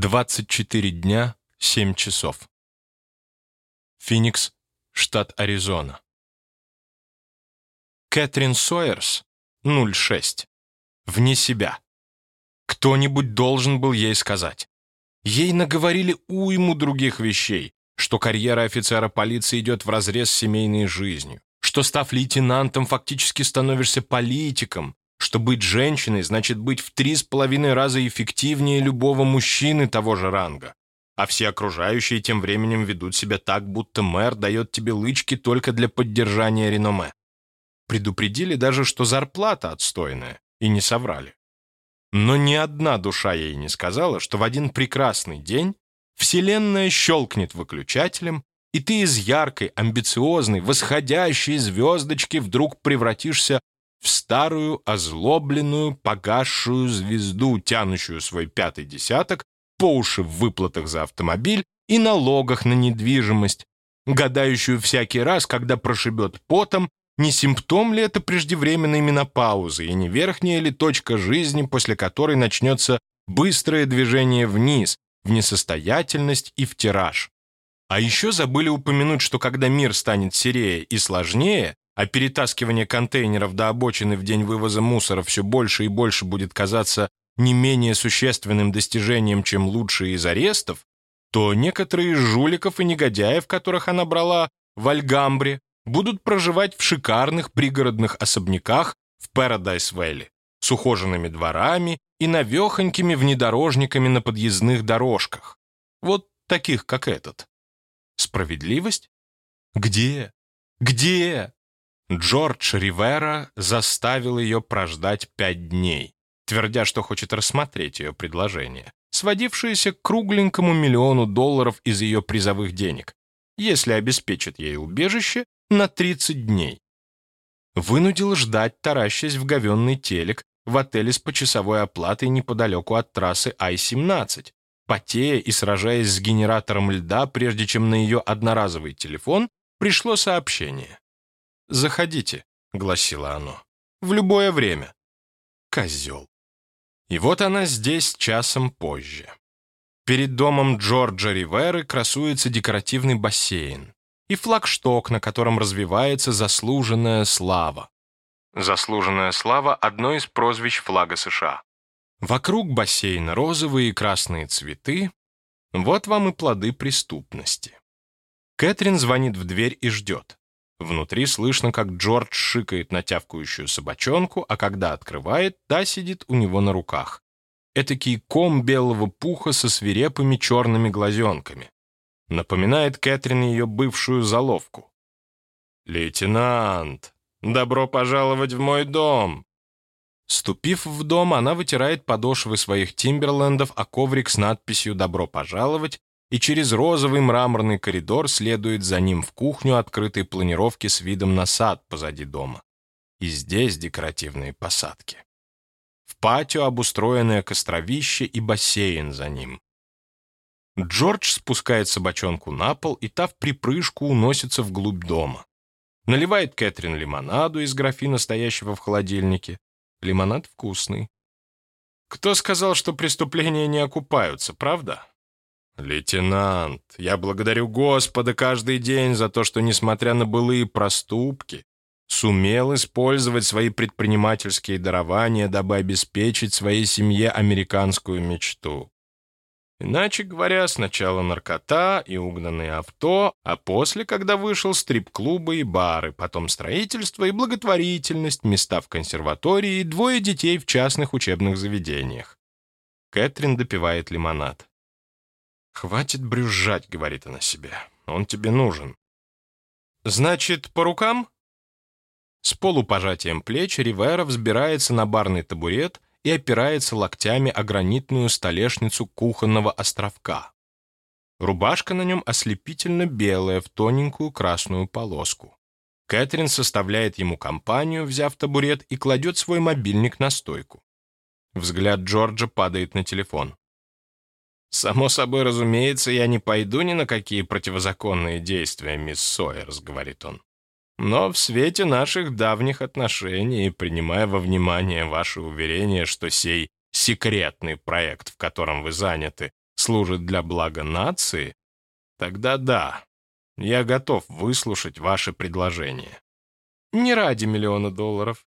24 дня, 7 часов. Феникс, штат Аризона. Кэтрин Сойерс, 06. Вне себя. Кто-нибудь должен был ей сказать. Ей наговорили уйму других вещей, что карьера офицера полиции идет вразрез с семейной жизнью, что, став лейтенантом, фактически становишься политиком, что быть женщиной значит быть в три с половиной раза эффективнее любого мужчины того же ранга. А все окружающие тем временем ведут себя так, будто мэр дает тебе лычки только для поддержания реноме. Предупредили даже, что зарплата отстойная, и не соврали. Но ни одна душа ей не сказала, что в один прекрасный день Вселенная щелкнет выключателем, и ты из яркой, амбициозной, восходящей звездочки вдруг превратишься в старую, озлобленную, погасшую звезду, тянущую свой пятый десяток по уши в выплатах за автомобиль и налогах на недвижимость, гадающую всякий раз, когда прошибет потом, не симптом ли это преждевременной менопаузы и не верхняя ли точка жизни, после которой начнется быстрое движение вниз, в несостоятельность и в тираж. А еще забыли упомянуть, что когда мир станет серее и сложнее, а перетаскивание контейнеров до обочины в день вывоза мусора все больше и больше будет казаться не менее существенным достижением, чем лучшие из арестов, то некоторые из жуликов и негодяев, которых она брала в Альгамбре, будут проживать в шикарных пригородных особняках в Пэрадайс-Вэлли с ухоженными дворами и навехонькими внедорожниками на подъездных дорожках. Вот таких, как этот. Справедливость? Где? Где? Джордж Ривера заставил ее прождать пять дней, твердя, что хочет рассмотреть ее предложение, сводившееся к кругленькому миллиону долларов из ее призовых денег, если обеспечит ей убежище на 30 дней. Вынудил ждать, таращась в говенный телек, в отеле с почасовой оплатой неподалеку от трассы Ай-17, потея и сражаясь с генератором льда, прежде чем на ее одноразовый телефон пришло сообщение. «Заходите», — гласило оно, — «в любое время». Козел. И вот она здесь часом позже. Перед домом Джорджа Риверы красуется декоративный бассейн и флагшток, на котором развивается заслуженная слава. Заслуженная слава — одно из прозвищ флага США. Вокруг бассейна розовые и красные цветы. Вот вам и плоды преступности. Кэтрин звонит в дверь и ждет. Внутри слышно, как Джордж шикает на тявкающую собачонку, а когда открывает, та сидит у него на руках. Этакий ком белого пуха со свирепыми черными глазенками. Напоминает Кэтрин ее бывшую заловку. «Лейтенант, добро пожаловать в мой дом!» Ступив в дом, она вытирает подошвы своих тимберлендов о коврик с надписью «Добро пожаловать» и через розовый мраморный коридор следует за ним в кухню открытой планировки с видом на сад позади дома. И здесь декоративные посадки. В патио обустроенное костровище и бассейн за ним. Джордж спускает собачонку на пол, и та в припрыжку уносится вглубь дома. Наливает Кэтрин лимонаду из графина, стоящего в холодильнике. Лимонад вкусный. Кто сказал, что преступления не окупаются, правда? «Лейтенант, я благодарю Господа каждый день за то, что, несмотря на былые проступки, сумел использовать свои предпринимательские дарования, дабы обеспечить своей семье американскую мечту. Иначе говоря, сначала наркота и угнанные авто, а после, когда вышел стрип-клубы и бары, потом строительство и благотворительность, места в консерватории и двое детей в частных учебных заведениях. Кэтрин допивает лимонад. «Хватит брюзжать», — говорит она себе. «Он тебе нужен». «Значит, по рукам?» С полупожатием плеч Ривера взбирается на барный табурет и опирается локтями о гранитную столешницу кухонного островка. Рубашка на нем ослепительно белая в тоненькую красную полоску. Кэтрин составляет ему компанию, взяв табурет, и кладет свой мобильник на стойку. Взгляд Джорджа падает на телефон. «Само собой разумеется, я не пойду ни на какие противозаконные действия, мисс Сойерс», — говорит он. «Но в свете наших давних отношений, принимая во внимание ваше уверение, что сей секретный проект, в котором вы заняты, служит для блага нации, тогда да, я готов выслушать ваше предложение. Не ради миллиона долларов.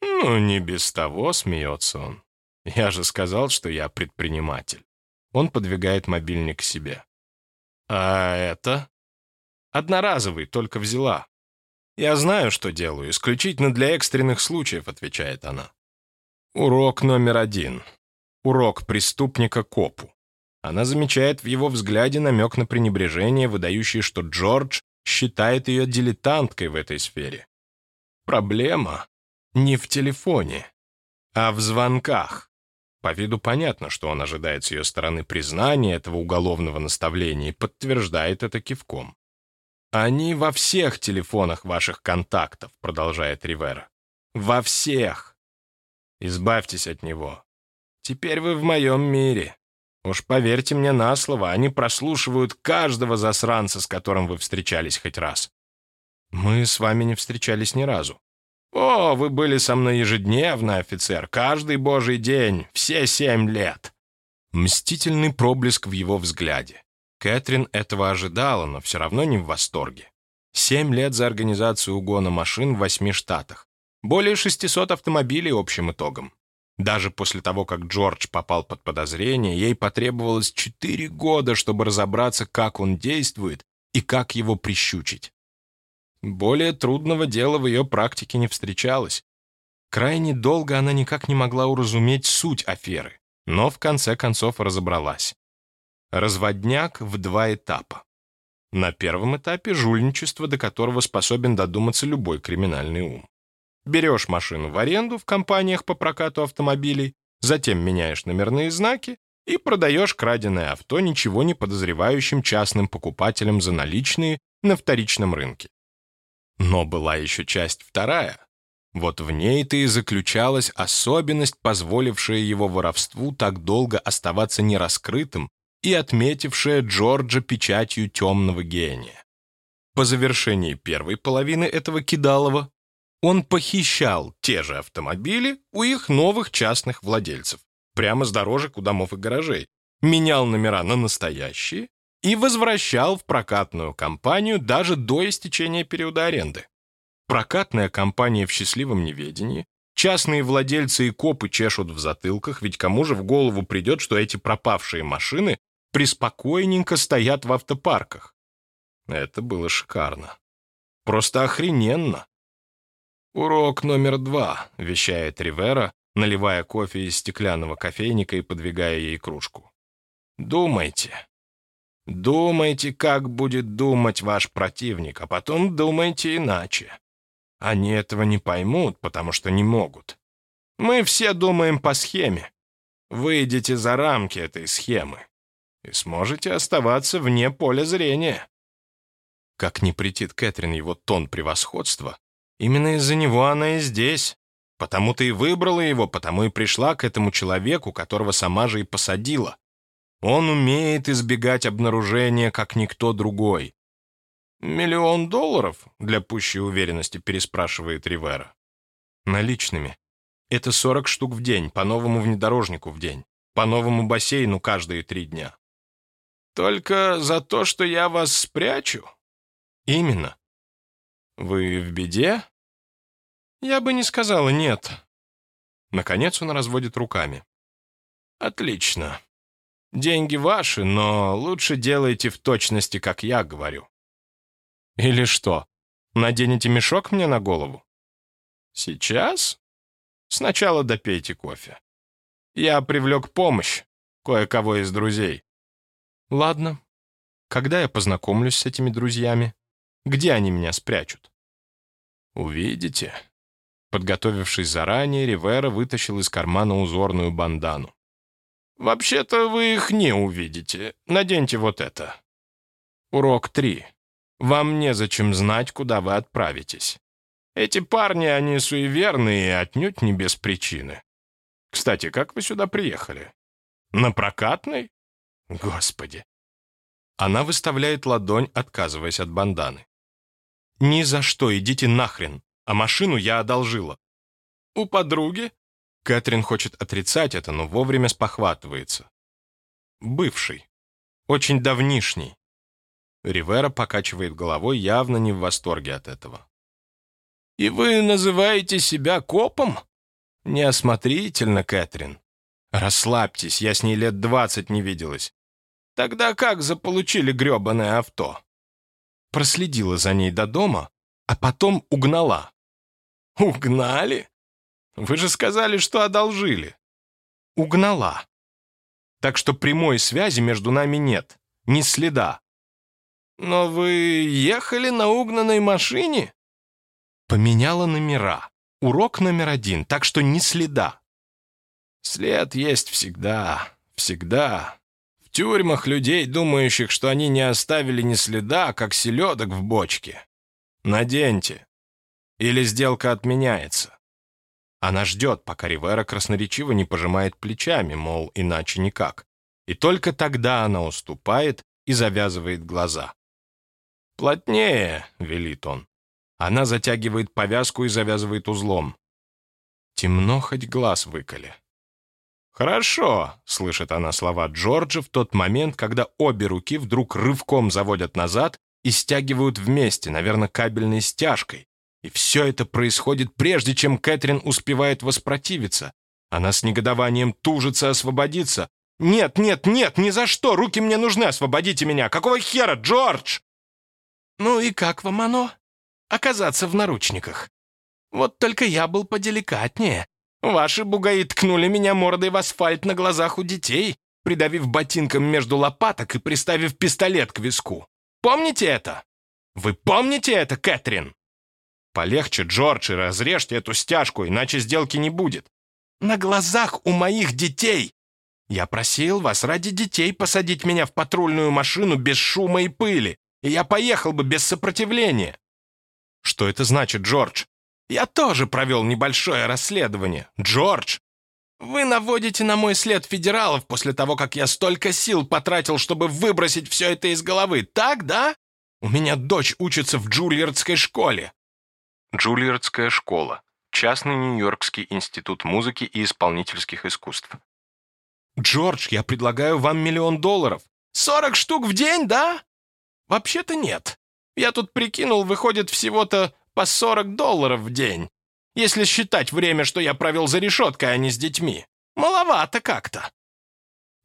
Ну, не без того, смеется он. Я же сказал, что я предприниматель. Он подвигает мобильник к себе. А это? Одноразовый, только взяла. Я знаю, что делаю, исключительно для экстренных случаев, отвечает она. Урок номер один. Урок преступника копу. Она замечает в его взгляде намек на пренебрежение, выдающий, что Джордж считает ее дилетанткой в этой сфере. Проблема не в телефоне, а в звонках. По виду понятно, что он ожидает с ее стороны признания этого уголовного наставления и подтверждает это кивком. «Они во всех телефонах ваших контактов», — продолжает Ривера. «Во всех. Избавьтесь от него. Теперь вы в моем мире. Уж поверьте мне на слово, они прослушивают каждого засранца, с которым вы встречались хоть раз. Мы с вами не встречались ни разу. О, вы были со мной ежедневно, офицер, каждый божий день, все семь лет. Мстительный проблеск в его взгляде. Кэтрин этого ожидала, но все равно не в восторге. Семь лет за организацию угона машин в восьми штатах. Более 600 автомобилей общим итогом. Даже после того, как Джордж попал под подозрение, ей потребовалось четыре года, чтобы разобраться, как он действует и как его прищучить. Более трудного дела в ее практике не встречалось. Крайне долго она никак не могла уразуметь суть аферы, но в конце концов разобралась. Разводняк в два этапа. На первом этапе жульничество, до которого способен додуматься любой криминальный ум. Берешь машину в аренду в компаниях по прокату автомобилей, затем меняешь номерные знаки и продаешь краденое авто ничего не подозревающим частным покупателям за наличные на вторичном рынке. Но была еще часть вторая. Вот в ней-то и заключалась особенность, позволившая его воровству так долго оставаться нераскрытым и отметившая Джорджа печатью темного гения. По завершении первой половины этого кидалова он похищал те же автомобили у их новых частных владельцев, прямо с дорожек у домов и гаражей, менял номера на настоящие и возвращал в прокатную компанию даже до истечения периода аренды. Прокатная компания в счастливом неведении, частные владельцы и копы чешут в затылках, ведь кому же в голову придет, что эти пропавшие машины приспокойненько стоят в автопарках? Это было шикарно. Просто охрененно. «Урок номер два», — вещает Ривера, наливая кофе из стеклянного кофейника и подвигая ей кружку. «Думайте, Думайте, как будет думать ваш противник, а потом думайте иначе. Они этого не поймут, потому что не могут. Мы все думаем по схеме. Выйдите за рамки этой схемы и сможете оставаться вне поля зрения. Как не претит Кэтрин его тон превосходства, именно из-за него она и здесь. Потому-то и выбрала его, потому и пришла к этому человеку, которого сама же и посадила. Он умеет избегать обнаружения, как никто другой. «Миллион долларов?» — для пущей уверенности переспрашивает Ривера. «Наличными. Это 40 штук в день, по новому внедорожнику в день, по новому бассейну каждые три дня». «Только за то, что я вас спрячу?» «Именно». «Вы в беде?» «Я бы не сказала нет». Наконец он разводит руками. «Отлично. Деньги ваши, но лучше делайте в точности, как я говорю. Или что, наденете мешок мне на голову? Сейчас? Сначала допейте кофе. Я привлек помощь кое-кого из друзей. Ладно. Когда я познакомлюсь с этими друзьями? Где они меня спрячут? Увидите. Подготовившись заранее, Ривера вытащил из кармана узорную бандану. Вообще-то вы их не увидите. Наденьте вот это. Урок 3. Вам незачем знать, куда вы отправитесь. Эти парни, они суеверные и отнюдь не без причины. Кстати, как вы сюда приехали? На прокатной? Господи. Она выставляет ладонь, отказываясь от банданы. «Ни за что, идите нахрен, а машину я одолжила». «У подруги?» Кэтрин хочет отрицать это, но вовремя спохватывается. Бывший. Очень давнишний. Ривера покачивает головой, явно не в восторге от этого. «И вы называете себя копом?» «Неосмотрительно, Кэтрин. Расслабьтесь, я с ней лет двадцать не виделась. Тогда как заполучили грёбаное авто?» Проследила за ней до дома, а потом угнала. «Угнали? Вы же сказали, что одолжили». «Угнала. Так что прямой связи между нами нет, ни следа». «Но вы ехали на угнанной машине?» Поменяла номера. Урок номер один, так что ни следа. След есть всегда, всегда. В тюрьмах людей, думающих, что они не оставили ни следа, как селедок в бочке. Наденьте. Или сделка отменяется. Она ждет, пока Ривера красноречиво не пожимает плечами, мол, иначе никак. И только тогда она уступает и завязывает глаза. «Плотнее», — велит он. Она затягивает повязку и завязывает узлом. Темно, хоть глаз выколи. «Хорошо», — слышит она слова Джорджа в тот момент, когда обе руки вдруг рывком заводят назад и стягивают вместе, наверное, кабельной стяжкой. И все это происходит прежде, чем Кэтрин успевает воспротивиться. Она с негодованием тужится освободиться. «Нет, нет, нет, ни за что! Руки мне нужны, освободите меня! Какого хера, Джордж?» «Ну и как вам оно?» оказаться в наручниках. Вот только я был поделикатнее. Ваши бугаи ткнули меня мордой в асфальт на глазах у детей, придавив ботинком между лопаток и приставив пистолет к виску. Помните это? Вы помните это, Кэтрин? Полегче, Джордж, и разрежьте эту стяжку, иначе сделки не будет. На глазах у моих детей. Я просил вас ради детей посадить меня в патрульную машину без шума и пыли, и я поехал бы без сопротивления. Что это значит, Джордж? Я тоже провел небольшое расследование. Джордж, вы наводите на мой след федералов после того, как я столько сил потратил, чтобы выбросить все это из головы. Так, да? У меня дочь учится в Джульярдской школе. Джульярдская школа. Частный Нью-Йоркский институт музыки и исполнительских искусств. Джордж, я предлагаю вам миллион долларов. Сорок штук в день, да? Вообще-то нет. Я тут прикинул, выходит всего-то по 40 долларов в день. Если считать время, что я провел за решеткой, а не с детьми. Маловато как-то.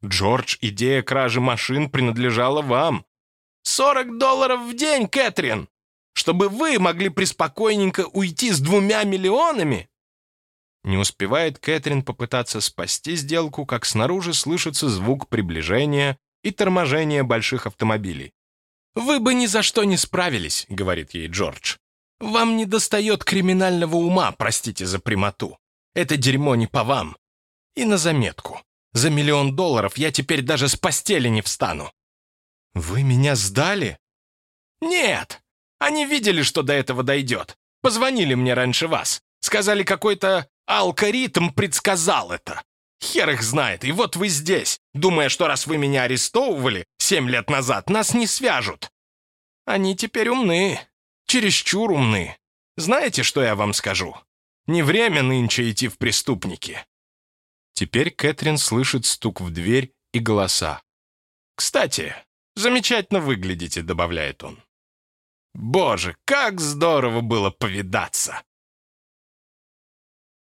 Джордж, идея кражи машин принадлежала вам. 40 долларов в день, Кэтрин! Чтобы вы могли преспокойненько уйти с двумя миллионами? Не успевает Кэтрин попытаться спасти сделку, как снаружи слышится звук приближения и торможения больших автомобилей. «Вы бы ни за что не справились», — говорит ей Джордж. «Вам не достает криминального ума, простите за прямоту. Это дерьмо не по вам. И на заметку. За миллион долларов я теперь даже с постели не встану». «Вы меня сдали?» «Нет. Они видели, что до этого дойдет. Позвонили мне раньше вас. Сказали, какой-то алгоритм предсказал это. Хер их знает, и вот вы здесь, думая, что раз вы меня арестовывали семь лет назад, нас не свяжут. Они теперь умны, чересчур умны. Знаете, что я вам скажу? Не время нынче идти в преступники. Теперь Кэтрин слышит стук в дверь и голоса. «Кстати, замечательно выглядите», — добавляет он. «Боже, как здорово было повидаться!»